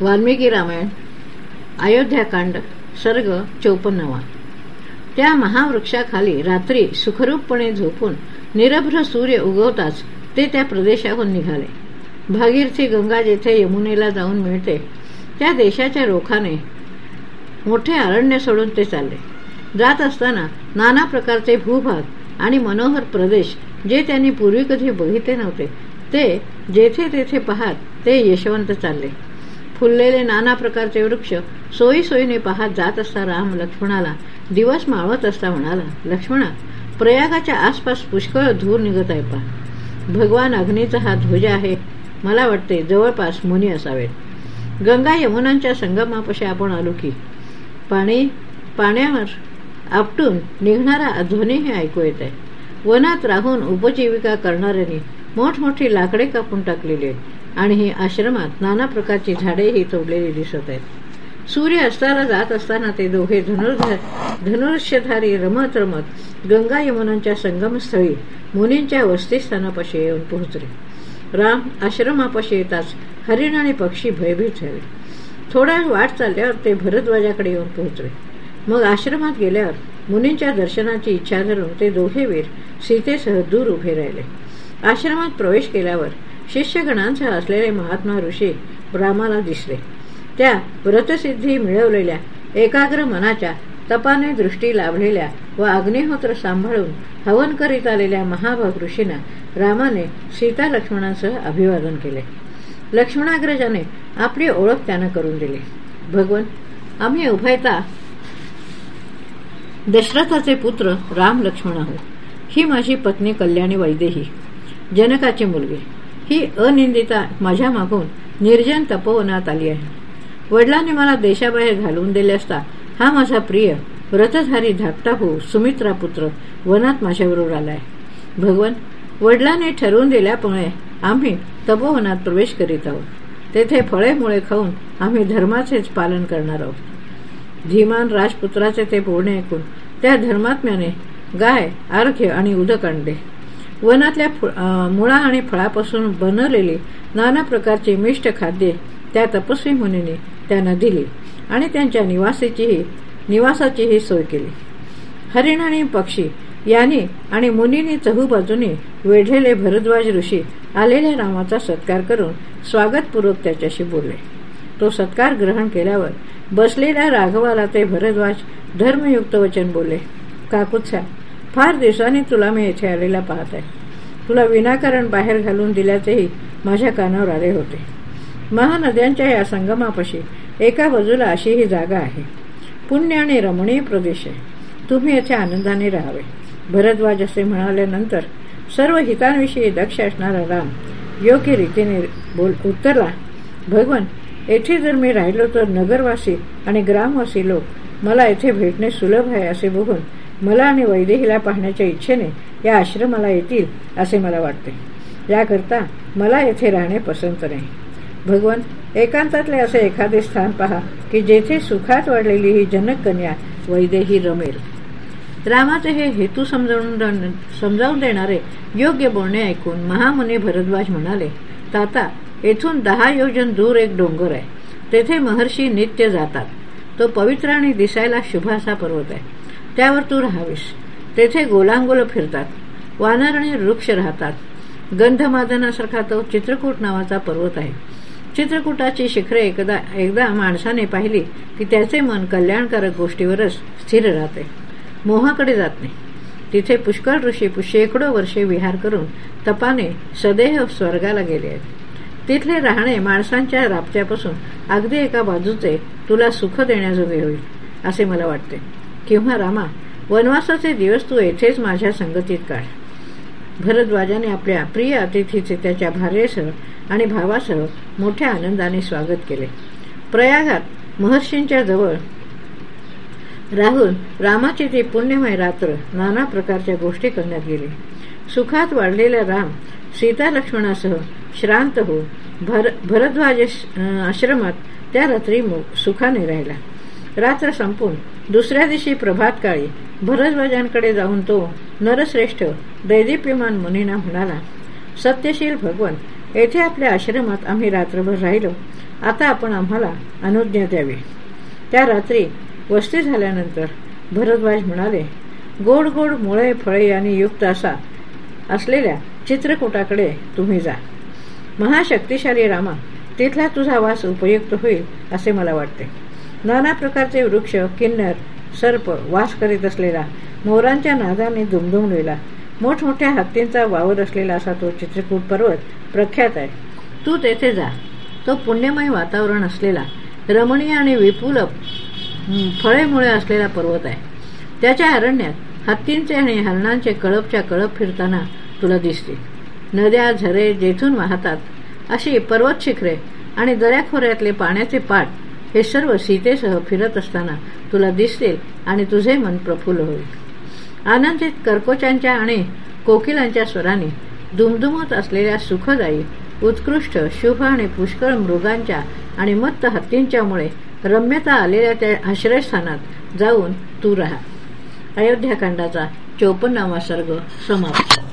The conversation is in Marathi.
वाल्मिकी रामायण अयोध्याकांड सर्ग चौपन्नवा. त्या महावृक्षाखाली रात्री सुखरूपपणे झोपून निरभ्र सूर्य उगवताच ते त्या प्रदेशाहून निघाले. भागीरथी गंगा जेथे यमुनेला जाऊन मिळते त्या देशाच्या रोखाने मोठे अरण्य सोडून ते चालले. जात असताना नाना प्रकारचे भूभाग आणि मनोहर प्रदेश जे त्यांनी पूर्वी कधी बघितले नव्हते ते जेथे तेथे पाहत ते यशवंत चालले. फुललेले नाना प्रकारचे वृक्ष सोयी सोयीने पाहत जात असता राम लक्ष्मणाला. दिवस मावळत असता म्हणाला लक्ष्मणा प्रयागाच्या आसपास पुष्कळ धूर निघत आहे पा भगवान अग्नीचा हा ध्वज आहे. मला वाटते जवळपास मुनी असावेत. गंगा यमुनांच्या संगमापाशी आपण आलो की पाणी पाण्यावर आपटून निघणारा ध्वनीही ऐकू येत आहे. वनात राहून उपजीविका करणाऱ्यांनी मोठमोठी लाकडे कापून टाकलेली आहेत. आणि हे आश्रमात नाना प्रकारची झाडेही तोडलेली दिसत आहेत. सूर्य अस्ताला जात असताना ते दोघे धनुर्ध धनुष्यधारी रमत रमत गंगा यमुनांच्या संगमस्थळी मुनींच्या वस्तीस्थानापाशी येऊन पोहोचले. राम आश्रमापाशी येताच हरिण आणि पक्षी भयभीत झाले. थोडा वाट चालल्यावर ते भरद्वाजाकडे येऊन पोहोचले. मग आश्रमात गेल्यावर मुनींच्या दर्शनाची इच्छा धरून ते दोघे वीर सीतेसह दूर उभे राहिले. आश्रमात प्रवेश केल्यावर शिष्यगणांसह असलेले महात्मा ऋषी रामाला दिसले. त्या व्रतसिद्धी मिळवलेल्या एकाग्र मनाच्या तपाने दृष्टी लाभलेल्या व अग्निहोत्र सांभाळून हवन करीत आलेल्या महाभाग ऋषींना रामाने सीता लक्ष्मणांसह अभिवादन केले. लक्ष्मणाग्रजाने आपली ओळख त्यांना करून दिली. भगवन आम्ही उभयता दशरथाचे पुत्र राम लक्ष्मण आहोत. ही माझी पत्नी कल्याणी वैदेही जनकाची मुलगी. ही अनिंदिता माझ्या मागून निर्जन तपोवनात आली आहे. वडिलांनी मला देशाबाहेर घालवून दिले असता हा माझा प्रिय व्रतधारी धाकटा हो सुमित्रा पुत्र वनात माझ्याबरोबर आलाय. भगवान वडिलांनी ठरवून दिल्यामुळे आम्ही तपोवनात प्रवेश करीत आहोत. तेथे फळे मुळे खाऊन आम्ही धर्माचेच पालन करणार आहोत. धीमान राजपुत्राचे ते बोलणे ऐकून त्या धर्मात्म्याने गाय अर्घ्य आणि उदक आणले. वनातल्या मुळा आणि फळापासून बनवलेली नाना प्रकारची मिष्ट खाद्ये त्या तपस्वी मुनीने त्यांना दिली आणि त्यांच्या निवासाचीही निवासाचीही सोय केली. हरिण आणि पक्षी याने आणि मुनीने चहूबाजूने वेढलेले भरद्वाज ऋषी आलेल्या रामाचा सत्कार करून स्वागतपूर्वक त्याच्याशी बोलले. तो सत्कार ग्रहण केल्यावर बसलेल्या राघवाला ते भरद्वाज धर्मयुक्त वचन बोलले काकुत्सा फार दिवसांनी तुला मी येथे आलेला पाहत आहे. तुला विनाकारण बाहेर घालून दिल्याचेही माझ्या कानावर आले होते. महानद्यांच्या या संगमापाशी एका बाजूला अशी ही जागा आहे. पुण्य आणि रमणीय प्रदेश आहे. तुम्ही येथे आनंदाने राहावे. भरद्वाज असे म्हणाल्यानंतर सर्व हितांविषयी दक्ष असणारा राम योग्य रीतीने बोल उत्तरला भगवान येथे जर मी राहिलो तर नगरवासी आणि ग्रामवासी लोक मला येथे भेटणे सुलभ आहे असे बघून मला आणि वैदेहीला पाहण्याच्या इच्छेने या आश्रमाला येतील असे मला वाटते. याकरता मला येथे राहणे पसंत नाही. भगवान एकांतातले असे एखादे स्थान पहा की जेथे सुखात वाढलेली ही जनक कन्या वैदेही रमेल. रामाचे हे हेतू समजावून समजावून देणारे योग्य बोलणे ऐकून महामुनी भरद्वाज म्हणाले ताता येथून दहा योजन दूर एक डोंगर आहे. तेथे महर्षी नित्य जातात. तो पवित्र आणि दिसायला शुभ असा पर्वत आहे. त्यावर तू राहावीस. तेथे गोलांगोल फिरतात. वानर आणि वृक्ष राहतात. गंधमादनासारखा तो चित्रकूट नावाचा पर्वत आहे. चित्रकूटाची शिखरे एकदा एकदा माणसाने पाहिली की त्याचे मन कल्याणकारक गोष्टीवरच स्थिर राहते. मोहाकडे जात नाही. तिथे पुष्कळ ऋषी शेकडो वर्षे विहार करून तपाने सदेह स्वर्गाला गेले आहेत. तिथले राहणे माणसांच्या राबत्यापासून अगदी एका बाजूचे तुला सुख देण्याजोगे होईल असे मला वाटते. किंवा रामा? वनवासाचे दिवस तू येथेच माझ्या संगतीत काढ. भरद्वाजाने आपल्या प्रिय अतिथीचे त्याच्या भार्येसह आणि भावासह मोठ्या आनंदाने स्वागत केले. प्रयागात महर्षींच्या जवळ राहुल रामाची ती पुण्यमय रात्र नाना प्रकारच्या गोष्टी करण्यात गेली. सुखात वाढलेला राम सीता लक्ष्मणासह श्रांत होऊन भर भरद्वाज आश्रमात त्या रात्री सुखाने राहिला. रात्र संपून. दुसऱ्या दिवशी प्रभात काळी भरद्वाजांकडे जाऊन तो नरश्रेष्ठ दैदीप्यमान मुनीना म्हणाला सत्यशील भगवान येथे आपल्या आश्रमात आम्ही रात्रभर राहिलो. आता आपण आम्हाला अनुज्ञा द्यावी. त्या रात्री वस्ती झाल्यानंतर भरद्वाज म्हणाले गोड गोड मुळे फळे यांनी युक्त असा असलेल्या चित्रकूटाकडे तुम्ही जा. महाशक्तिशाली रामा तिथला तुझा वास उपयुक्त होईल असे मला वाटते. नाना प्रकारचे वृक्ष किन्नर सर्प वास करीत असलेला मोरांच्या नादाने दुमदुमलेला मोठमोठ्या हत्तींचा वावर असलेला असा तो चित्रकूट पर्वत प्रख्यात आहे. तू तेथे जा. तो पुण्यमय वातावरण असलेला रमणीय आणि विपुल फळेमुळे असलेला पर्वत आहे. त्याच्या अरण्यात हत्तींचे आणि हरणांचे कळपच्या कळप फिरताना तुला दिसतील नद्या झरे जेथून वाहतात अशी पर्वत शिखरे आणि दऱ्याखोऱ्यातले पाण्याचे पाट हे सर्व सीतेसह फिरत असताना तुला दिसतील आणि तुझे मन प्रफुल्ल होईल. आनंदित कर्कोचांच्या आणि कोकिलांच्या स्वराने दुमदुमत असलेल्या सुखदायी उत्कृष्ट शुभ आणि पुष्कळ मृगांच्या आणि मत्त हत्तींच्यामुळे रम्यता आलेल्या त्या आश्रयस्थानात जाऊन तू राहा. अयोध्याकांडाचा चोपन्नावा सर्ग समाप्त.